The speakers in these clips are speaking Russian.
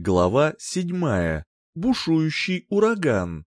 Глава седьмая. Бушующий ураган.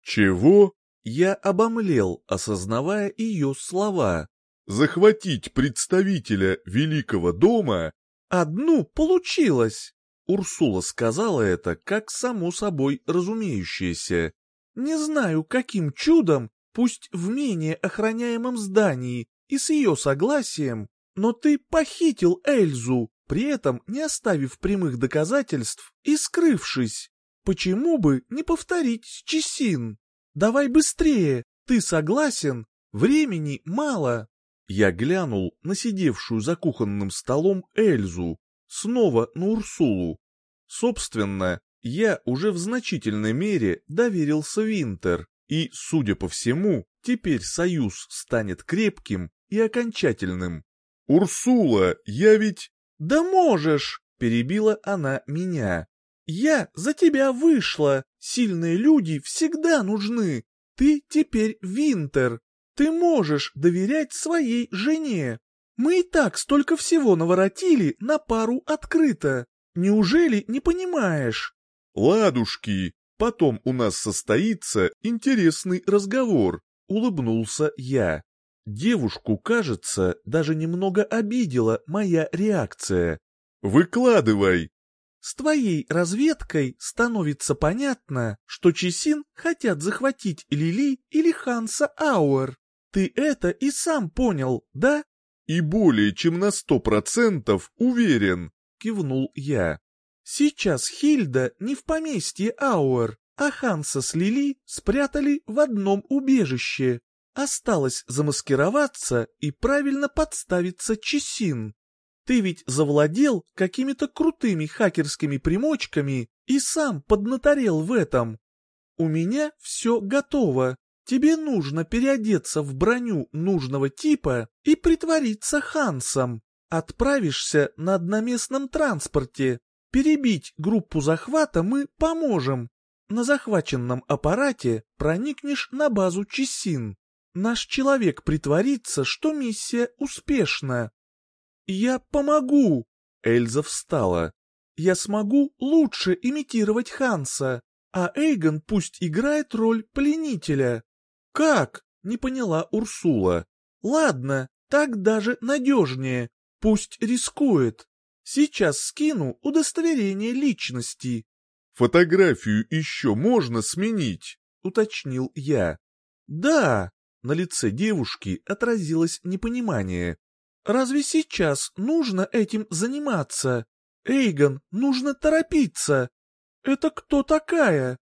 «Чего?» Я обомлел, осознавая ее слова. «Захватить представителя Великого дома?» «Одну получилось!» Урсула сказала это как само собой разумеющееся. «Не знаю, каким чудом, пусть в менее охраняемом здании и с ее согласием, но ты похитил Эльзу, при этом не оставив прямых доказательств и скрывшись. Почему бы не повторить с Чесин? Давай быстрее, ты согласен? Времени мало. Я глянул на сидевшую за кухонным столом Эльзу, снова на Урсулу. Собственно, я уже в значительной мере доверился Винтер, и, судя по всему, теперь союз станет крепким и окончательным. «Урсула, я ведь...» «Да можешь!» — перебила она меня. «Я за тебя вышла. Сильные люди всегда нужны. Ты теперь Винтер. Ты можешь доверять своей жене. Мы и так столько всего наворотили на пару открыто. Неужели не понимаешь?» «Ладушки, потом у нас состоится интересный разговор», — улыбнулся я. Девушку, кажется, даже немного обидела моя реакция. «Выкладывай!» С твоей разведкой становится понятно, что Чесин хотят захватить Лили или Ханса Ауэр. Ты это и сам понял, да? И более чем на сто процентов уверен, кивнул я. Сейчас Хильда не в поместье Ауэр, а Ханса с Лили спрятали в одном убежище. Осталось замаскироваться и правильно подставиться Чесин. Ты ведь завладел какими-то крутыми хакерскими примочками и сам поднаторел в этом. У меня все готово. Тебе нужно переодеться в броню нужного типа и притвориться Хансом. Отправишься на одноместном транспорте. Перебить группу захвата мы поможем. На захваченном аппарате проникнешь на базу Чесин наш человек притворится, что миссия успешна. Я помогу. Эльза встала. Я смогу лучше имитировать Ханса, а Эйгон пусть играет роль пленителя. Как? Не поняла Урсула. Ладно, так даже надежнее. Пусть рискует. Сейчас скину удостоверение личности. Фотографию еще можно сменить, уточнил я. Да, на лице девушки отразилось непонимание. «Разве сейчас нужно этим заниматься? Эйгон, нужно торопиться! Это кто такая?»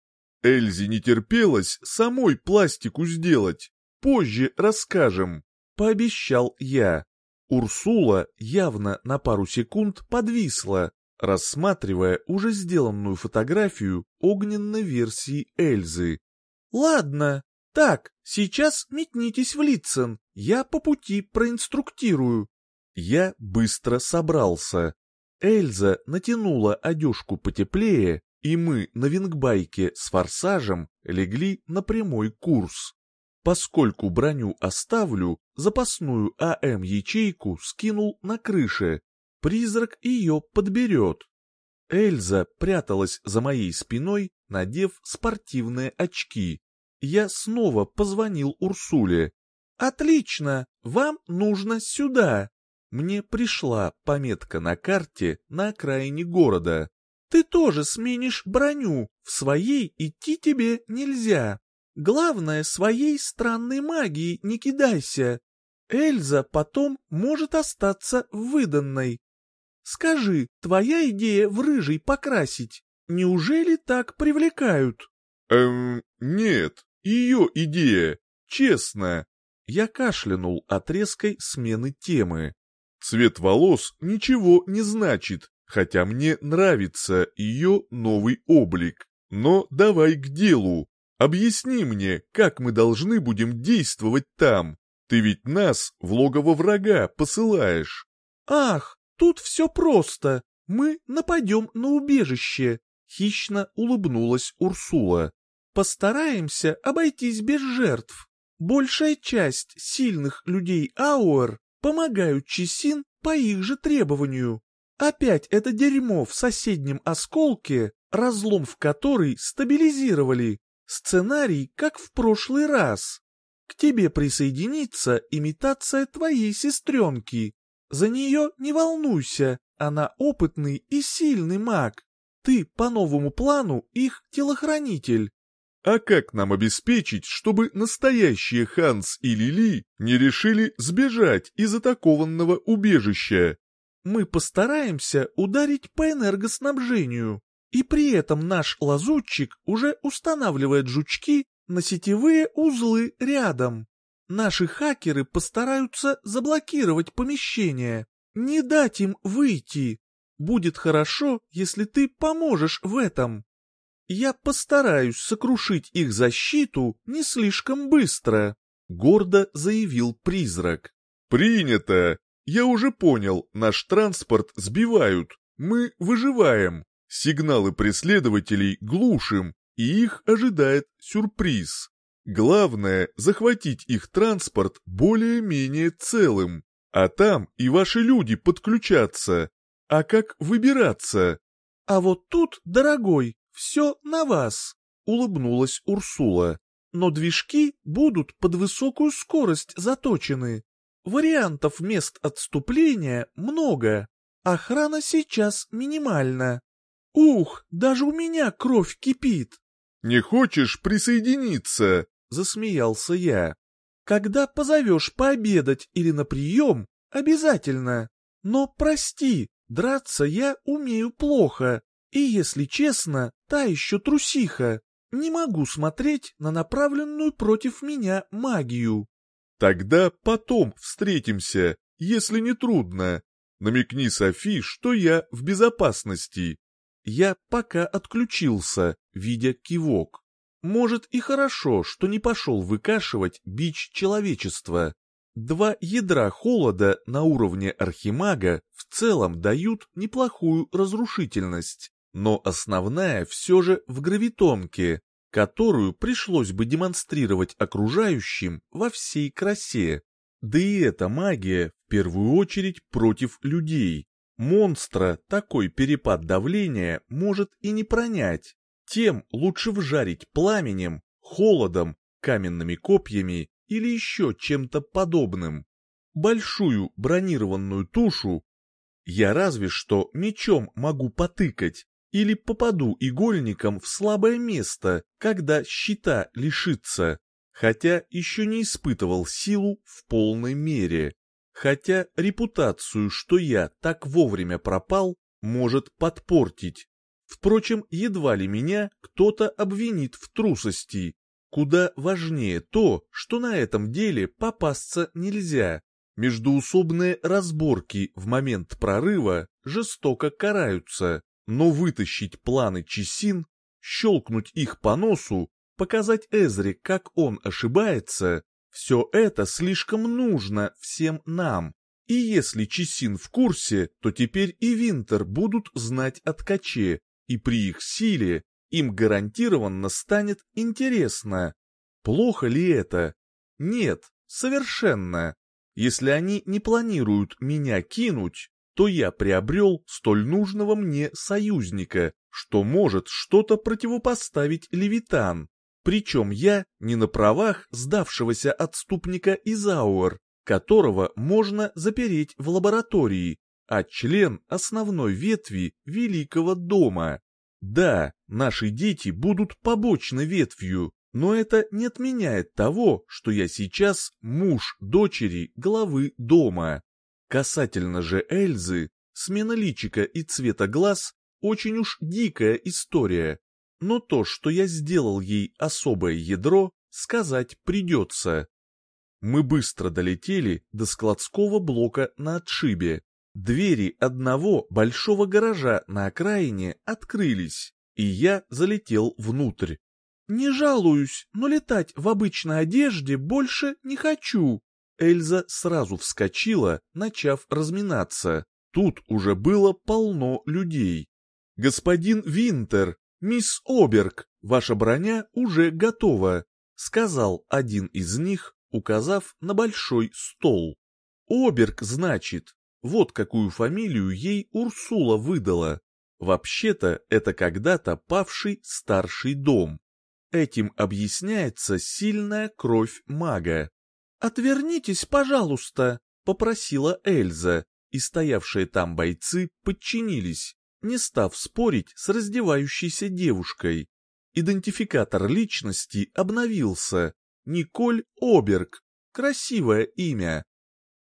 Эльзе не терпелось самой пластику сделать. Позже расскажем, — пообещал я. Урсула явно на пару секунд подвисла, рассматривая уже сделанную фотографию огненной версии Эльзы. «Ладно, так, сейчас метнитесь в Литцен, я по пути проинструктирую. Я быстро собрался. Эльза натянула одежку потеплее, и мы на вингбайке с форсажем легли на прямой курс. Поскольку броню оставлю, запасную АМ-ячейку скинул на крыше. Призрак ее подберет. Эльза пряталась за моей спиной, надев спортивные очки я снова позвонил Урсуле. «Отлично, вам нужно сюда». Мне пришла пометка на карте на окраине города. «Ты тоже сменишь броню, в своей идти тебе нельзя. Главное, своей странной магией не кидайся. Эльза потом может остаться выданной. Скажи, твоя идея в рыжий покрасить, неужели так привлекают?» «Эм, нет, ее идея, честно. Я кашлянул от резкой смены темы. Цвет волос ничего не значит, хотя мне нравится ее новый облик. Но давай к делу. Объясни мне, как мы должны будем действовать там. Ты ведь нас в логово врага посылаешь. Ах, тут все просто. Мы нападем на убежище. Хищно улыбнулась Урсула. Постараемся обойтись без жертв. Большая часть сильных людей Ауэр помогают Чесин по их же требованию. Опять это дерьмо в соседнем осколке, разлом в который стабилизировали. Сценарий, как в прошлый раз. К тебе присоединится имитация твоей сестренки. За нее не волнуйся, она опытный и сильный маг. Ты по новому плану их телохранитель. А как нам обеспечить, чтобы настоящие Ханс и Лили не решили сбежать из атакованного убежища? Мы постараемся ударить по энергоснабжению, и при этом наш лазутчик уже устанавливает жучки на сетевые узлы рядом. Наши хакеры постараются заблокировать помещение, не дать им выйти. Будет хорошо, если ты поможешь в этом. Я постараюсь сокрушить их защиту не слишком быстро, гордо заявил призрак. Принято. Я уже понял, наш транспорт сбивают. Мы выживаем. Сигналы преследователей глушим, и их ожидает сюрприз. Главное — захватить их транспорт более-менее целым. А там и ваши люди подключатся. А как выбираться? А вот тут, дорогой, все на вас, улыбнулась Урсула. Но движки будут под высокую скорость заточены. Вариантов мест отступления много. Охрана сейчас минимальна. Ух, даже у меня кровь кипит. Не хочешь присоединиться? Засмеялся я. Когда позовешь пообедать или на прием, обязательно. Но прости, драться я умею плохо. И, если честно, та еще трусиха. Не могу смотреть на направленную против меня магию. Тогда потом встретимся, если не трудно. Намекни Софи, что я в безопасности. Я пока отключился, видя кивок. Может и хорошо, что не пошел выкашивать бич человечества. Два ядра холода на уровне архимага в целом дают неплохую разрушительность, но основная все же в гравитонке, которую пришлось бы демонстрировать окружающим во всей красе. Да и эта магия в первую очередь против людей. Монстра такой перепад давления может и не пронять. Тем лучше вжарить пламенем, холодом, каменными копьями или еще чем-то подобным. Большую бронированную тушу я разве что мечом могу потыкать или попаду игольником в слабое место, когда щита лишится, хотя еще не испытывал силу в полной мере хотя репутацию, что я так вовремя пропал, может подпортить. Впрочем, едва ли меня кто-то обвинит в трусости. Куда важнее то, что на этом деле попасться нельзя. Междуусобные разборки в момент прорыва жестоко караются, но вытащить планы Чесин, щелкнуть их по носу, показать Эзре, как он ошибается, все это слишком нужно всем нам. И если Чесин в курсе, то теперь и Винтер будут знать о ткаче, и при их силе им гарантированно станет интересно. Плохо ли это? Нет, совершенно. Если они не планируют меня кинуть, то я приобрел столь нужного мне союзника, что может что-то противопоставить Левитан. Причем я не на правах сдавшегося отступника Изауэр, которого можно запереть в лаборатории, а член основной ветви Великого дома. Да, наши дети будут побочной ветвью, но это не отменяет того, что я сейчас муж дочери главы дома. Касательно же Эльзы, смена личика и цвета глаз очень уж дикая история, но то, что я сделал ей особое ядро, сказать придется. Мы быстро долетели до складского блока на отшибе. Двери одного большого гаража на окраине открылись, и я залетел внутрь. «Не жалуюсь, но летать в обычной одежде больше не хочу». Эльза сразу вскочила, начав разминаться. Тут уже было полно людей. «Господин Винтер, «Мисс Оберг, ваша броня уже готова», — сказал один из них, указав на большой стол. «Оберг, значит. Вот какую фамилию ей Урсула выдала. Вообще-то это когда-то павший старший дом. Этим объясняется сильная кровь мага. «Отвернитесь, пожалуйста», — попросила Эльза, и стоявшие там бойцы подчинились, не став спорить с раздевающейся девушкой. Идентификатор личности обновился. Николь Оберг. Красивое имя.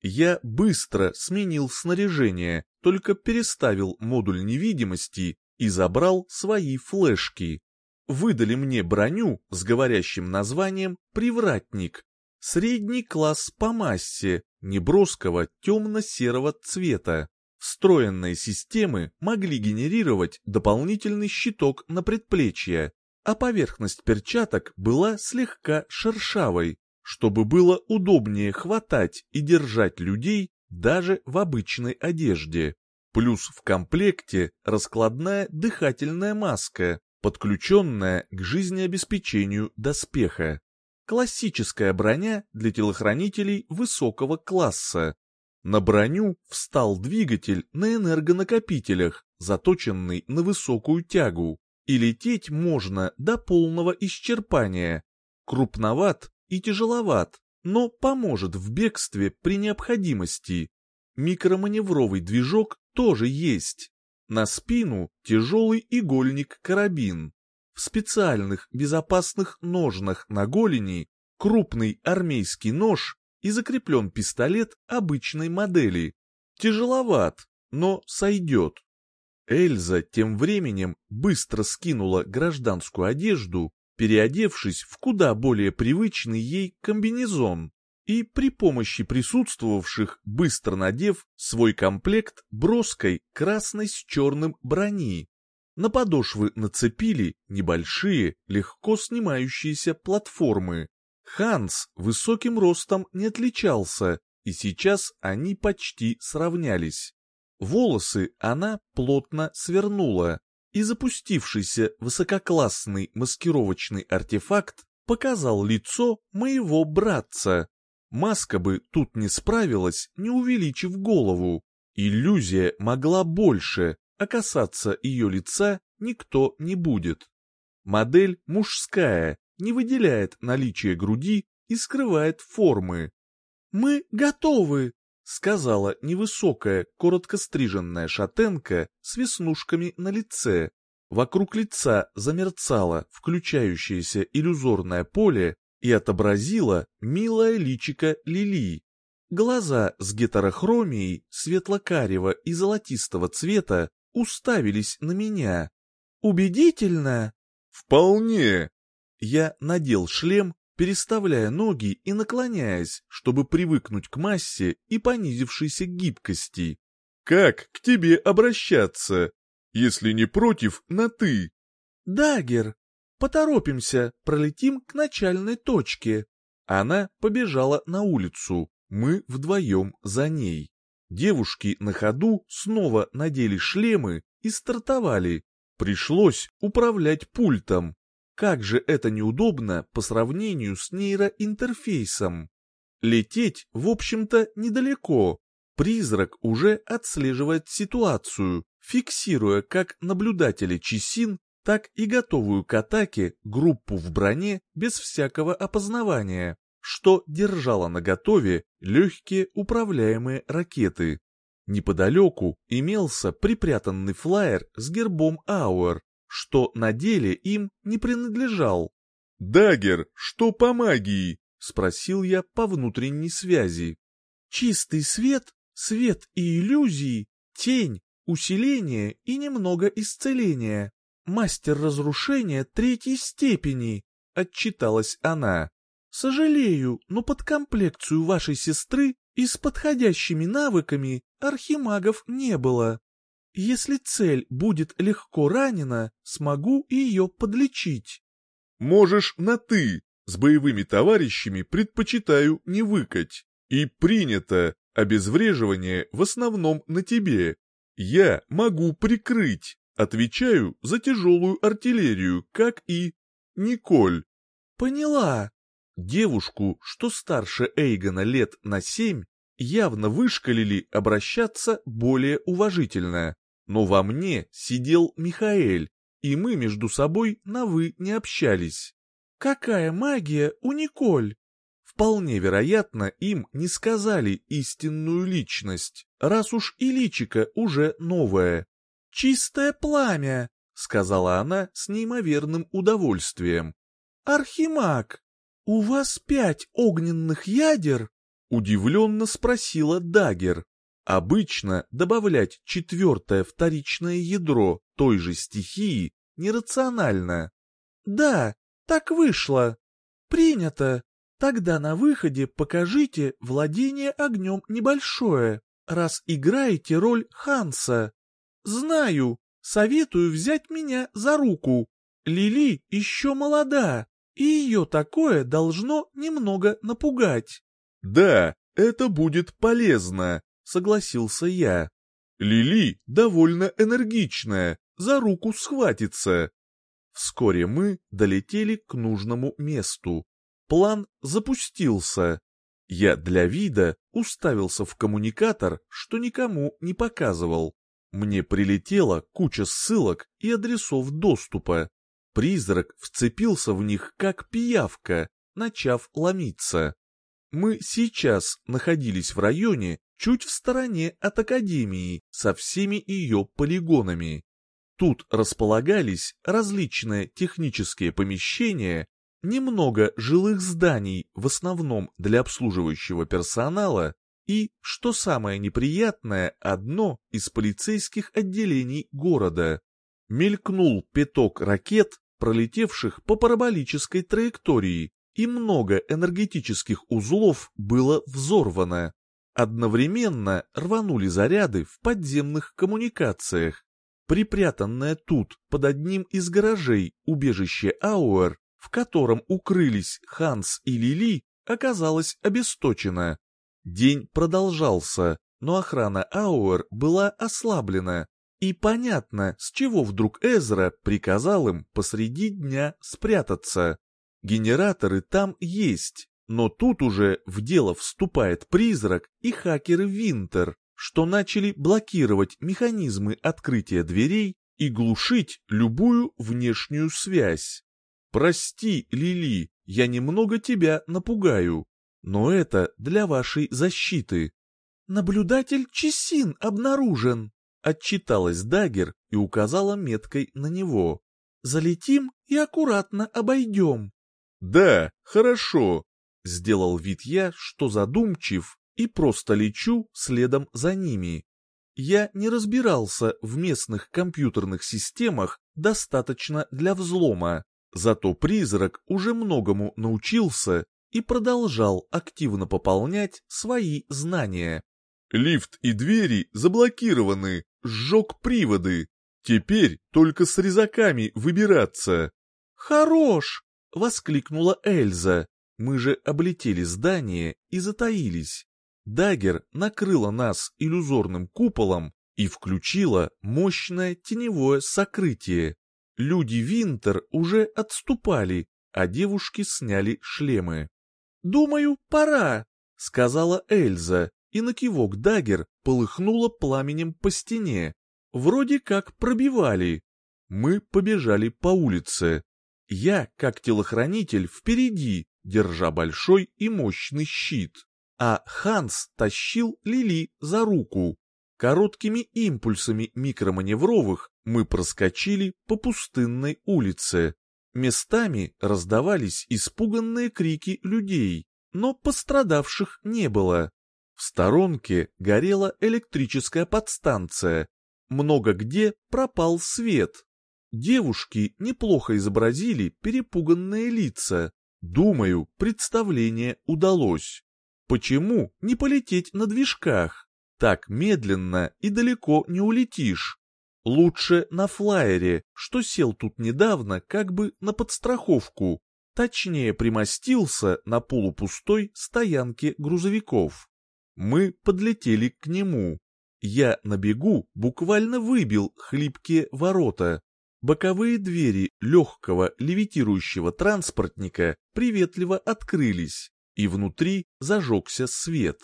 Я быстро сменил снаряжение, только переставил модуль невидимости и забрал свои флешки. Выдали мне броню с говорящим названием «Привратник». Средний класс по массе, неброского темно-серого цвета. Встроенные системы могли генерировать дополнительный щиток на предплечье, а поверхность перчаток была слегка шершавой, чтобы было удобнее хватать и держать людей даже в обычной одежде. Плюс в комплекте раскладная дыхательная маска, подключенная к жизнеобеспечению доспеха. Классическая броня для телохранителей высокого класса. На броню встал двигатель на энергонакопителях, заточенный на высокую тягу, и лететь можно до полного исчерпания. Крупноват и тяжеловат, но поможет в бегстве при необходимости. Микроманевровый движок тоже есть. На спину тяжелый игольник-карабин. Специальных безопасных ножнах на голени крупный армейский нож и закреплен пистолет обычной модели. Тяжеловат, но сойдет. Эльза тем временем быстро скинула гражданскую одежду переодевшись в куда более привычный ей комбинезон и при помощи присутствовавших быстро надев свой комплект броской красной с черным брони. На подошвы нацепили небольшие, легко снимающиеся платформы. Ханс высоким ростом не отличался, и сейчас они почти сравнялись. Волосы она плотно свернула, и запустившийся высококлассный маскировочный артефакт показал лицо моего братца. Маска бы тут не справилась, не увеличив голову. Иллюзия могла больше, а касаться ее лица никто не будет. Модель мужская, не выделяет наличие груди и скрывает формы. «Мы готовы!» сказала невысокая, коротко стриженная шатенка с веснушками на лице. Вокруг лица замерцало включающееся иллюзорное поле и отобразило милое личико Лили. Глаза с гетерохромией светло-карего и золотистого цвета уставились на меня. «Убедительно?» «Вполне!» Я надел шлем переставляя ноги и наклоняясь, чтобы привыкнуть к массе и понизившейся гибкости. «Как к тебе обращаться? Если не против, на «ты». «Дагер, поторопимся, пролетим к начальной точке». Она побежала на улицу, мы вдвоем за ней. Девушки на ходу снова надели шлемы и стартовали. Пришлось управлять пультом, как же это неудобно по сравнению с нейроинтерфейсом. Лететь, в общем-то, недалеко. Призрак уже отслеживает ситуацию, фиксируя как наблюдателя Чесин, так и готовую к атаке группу в броне без всякого опознавания, что держало наготове легкие управляемые ракеты. Неподалеку имелся припрятанный флайер с гербом Ауэр, что на деле им не принадлежал. «Дагер, что по магии?» — спросил я по внутренней связи. «Чистый свет, свет и иллюзии, тень, усиление и немного исцеления. Мастер разрушения третьей степени», — отчиталась она. «Сожалею, но под комплекцию вашей сестры и с подходящими навыками архимагов не было». Если цель будет легко ранена, смогу ее подлечить. Можешь на «ты», с боевыми товарищами предпочитаю не выкать. И принято, обезвреживание в основном на тебе. Я могу прикрыть, отвечаю за тяжелую артиллерию, как и... Николь. Поняла. Девушку, что старше Эйгона лет на семь, явно вышкалили обращаться более уважительно. Но во мне сидел Михаэль, и мы между собой на «вы» не общались. «Какая магия у Николь?» Вполне вероятно, им не сказали истинную личность, раз уж и личика уже новое. «Чистое пламя», — сказала она с неимоверным удовольствием. «Архимаг, у вас пять огненных ядер?» — удивленно спросила Дагер. Обычно добавлять четвертое вторичное ядро той же стихии нерационально. «Да, так вышло. Принято. Тогда на выходе покажите владение огнем небольшое, раз играете роль Ханса. Знаю, советую взять меня за руку. Лили еще молода, и ее такое должно немного напугать. Да, это будет полезно, согласился я. Лили довольно энергичная, за руку схватится. Вскоре мы долетели к нужному месту. План запустился. Я для вида уставился в коммуникатор, что никому не показывал. Мне прилетела куча ссылок и адресов доступа. Призрак вцепился в них как пиявка, начав ломиться. Мы сейчас находились в районе, чуть в стороне от Академии, со всеми ее полигонами. Тут располагались различные технические помещения, немного жилых зданий, в основном для обслуживающего персонала, и, что самое неприятное, одно из полицейских отделений города. Мелькнул пяток ракет, пролетевших по параболической траектории, и много энергетических узлов было взорвано. Одновременно рванули заряды в подземных коммуникациях. Припрятанное тут, под одним из гаражей, убежище Ауэр, в котором укрылись Ханс и Лили, оказалось обесточено. День продолжался, но охрана Ауэр была ослаблена, и понятно, с чего вдруг Эзра приказал им посреди дня спрятаться. Генераторы там есть, но тут уже в дело вступает призрак и хакеры Винтер, что начали блокировать механизмы открытия дверей и глушить любую внешнюю связь. Прости, Лили, я немного тебя напугаю, но это для вашей защиты. Наблюдатель Чесин обнаружен, отчиталась Дагер и указала меткой на него. Залетим и аккуратно обойдем. Да, хорошо, сделал вид я, что задумчив, и просто лечу следом за ними. Я не разбирался в местных компьютерных системах достаточно для взлома, Зато призрак уже многому научился и продолжал активно пополнять свои знания. Лифт и двери заблокированы, сжег приводы. Теперь только с резаками выбираться. «Хорош!» — воскликнула Эльза. Мы же облетели здание и затаились. Дагер накрыла нас иллюзорным куполом и включила мощное теневое сокрытие. Люди Винтер уже отступали, а девушки сняли шлемы. «Думаю, пора», — сказала Эльза, и на кивок Дагер полыхнула пламенем по стене. Вроде как пробивали. Мы побежали по улице. Я, как телохранитель, впереди, держа большой и мощный щит. А Ханс тащил Лили за руку. Короткими импульсами микроманевровых мы проскочили по пустынной улице. Местами раздавались испуганные крики людей, но пострадавших не было. В сторонке горела электрическая подстанция. Много где пропал свет. Девушки неплохо изобразили перепуганные лица. Думаю, представление удалось. Почему не полететь на движках? Так медленно и далеко не улетишь. Лучше на флайере, что сел тут недавно как бы на подстраховку. Точнее примостился на полупустой стоянке грузовиков. Мы подлетели к нему. Я на бегу буквально выбил хлипкие ворота. Боковые двери легкого левитирующего транспортника приветливо открылись, и внутри зажегся свет.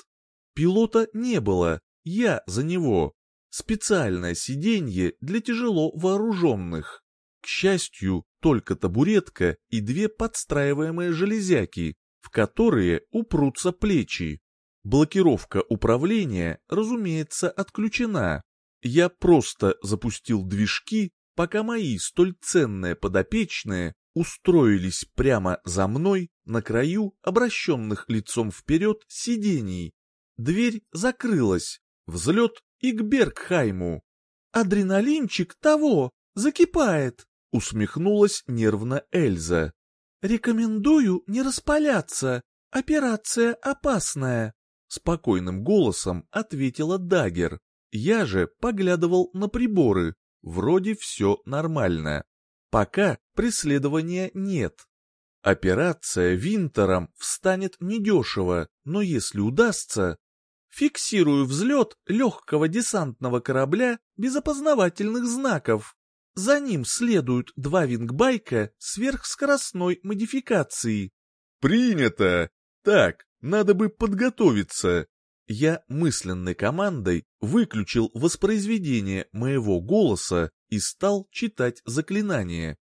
Пилота не было, я за него. Специальное сиденье для тяжело вооруженных. К счастью, только табуретка и две подстраиваемые железяки, в которые упрутся плечи. Блокировка управления, разумеется, отключена. Я просто запустил движки, пока мои столь ценные подопечные устроились прямо за мной на краю обращенных лицом вперед сидений. Дверь закрылась. Взлет и к Бергхайму. «Адреналинчик того! Закипает!» — усмехнулась нервно Эльза. «Рекомендую не распаляться. Операция опасная», — спокойным голосом ответила Дагер. Я же поглядывал на приборы. Вроде все нормально. Пока преследования нет. Операция Винтером встанет недешево, но если удастся... Фиксирую взлет легкого десантного корабля без опознавательных знаков. За ним следуют два вингбайка сверхскоростной модификации. «Принято! Так, надо бы подготовиться!» Я мысленной командой выключил воспроизведение моего голоса и стал читать заклинание.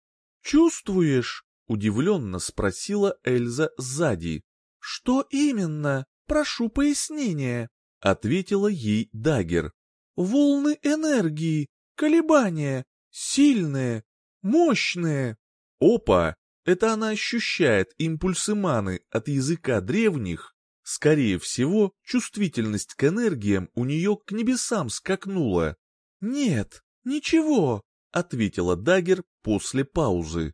«Чувствуешь?» — удивленно спросила Эльза сзади. «Что именно? Прошу пояснения», — ответила ей Дагер. «Волны энергии, колебания, Сильные, мощные. Опа! Это она ощущает импульсы маны от языка древних. Скорее всего, чувствительность к энергиям у нее к небесам скакнула. «Нет, ничего», — ответила Дагер после паузы.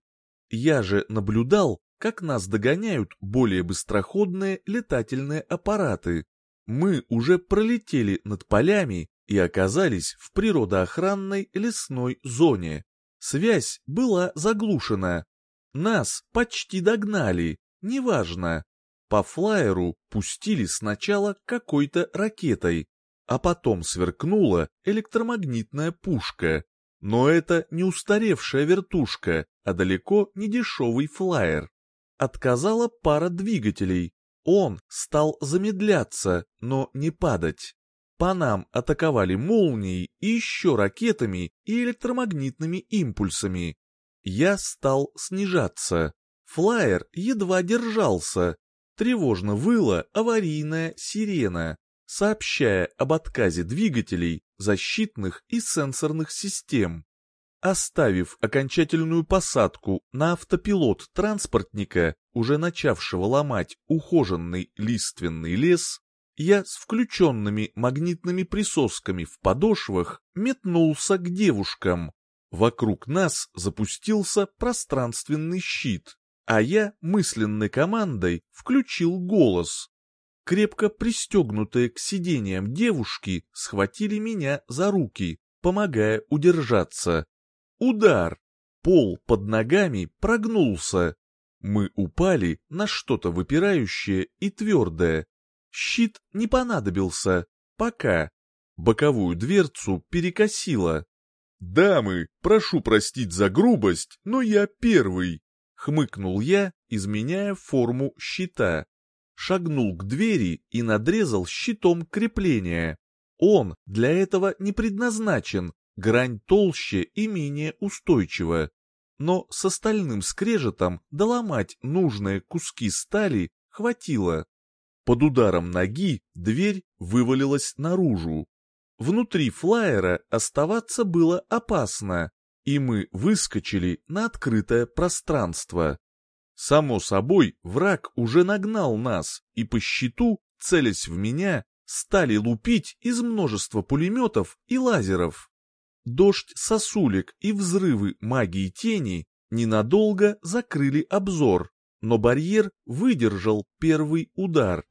«Я же наблюдал, как нас догоняют более быстроходные летательные аппараты. Мы уже пролетели над полями и оказались в природоохранной лесной зоне. Связь была заглушена. Нас почти догнали, неважно. По флайеру пустили сначала какой-то ракетой, а потом сверкнула электромагнитная пушка. Но это не устаревшая вертушка, а далеко не дешевый флайер. Отказала пара двигателей. Он стал замедляться, но не падать. По нам атаковали молнией и еще ракетами и электромагнитными импульсами. Я стал снижаться. Флайер едва держался. Тревожно выла аварийная сирена, сообщая об отказе двигателей, защитных и сенсорных систем. Оставив окончательную посадку на автопилот транспортника, уже начавшего ломать ухоженный лиственный лес, я с включенными магнитными присосками в подошвах метнулся к девушкам. Вокруг нас запустился пространственный щит, а я мысленной командой включил голос. Крепко пристегнутые к сидениям девушки схватили меня за руки, помогая удержаться. Удар! Пол под ногами прогнулся. Мы упали на что-то выпирающее и твердое, Щит не понадобился. Пока. Боковую дверцу перекосило. «Дамы, прошу простить за грубость, но я первый», — хмыкнул я, изменяя форму щита. Шагнул к двери и надрезал щитом крепление. Он для этого не предназначен, грань толще и менее устойчива. Но с остальным скрежетом доломать нужные куски стали хватило. Под ударом ноги дверь вывалилась наружу. Внутри флайера оставаться было опасно, и мы выскочили на открытое пространство. Само собой, враг уже нагнал нас, и по щиту, целясь в меня, стали лупить из множества пулеметов и лазеров. Дождь сосулек и взрывы магии тени ненадолго закрыли обзор, но барьер выдержал первый удар.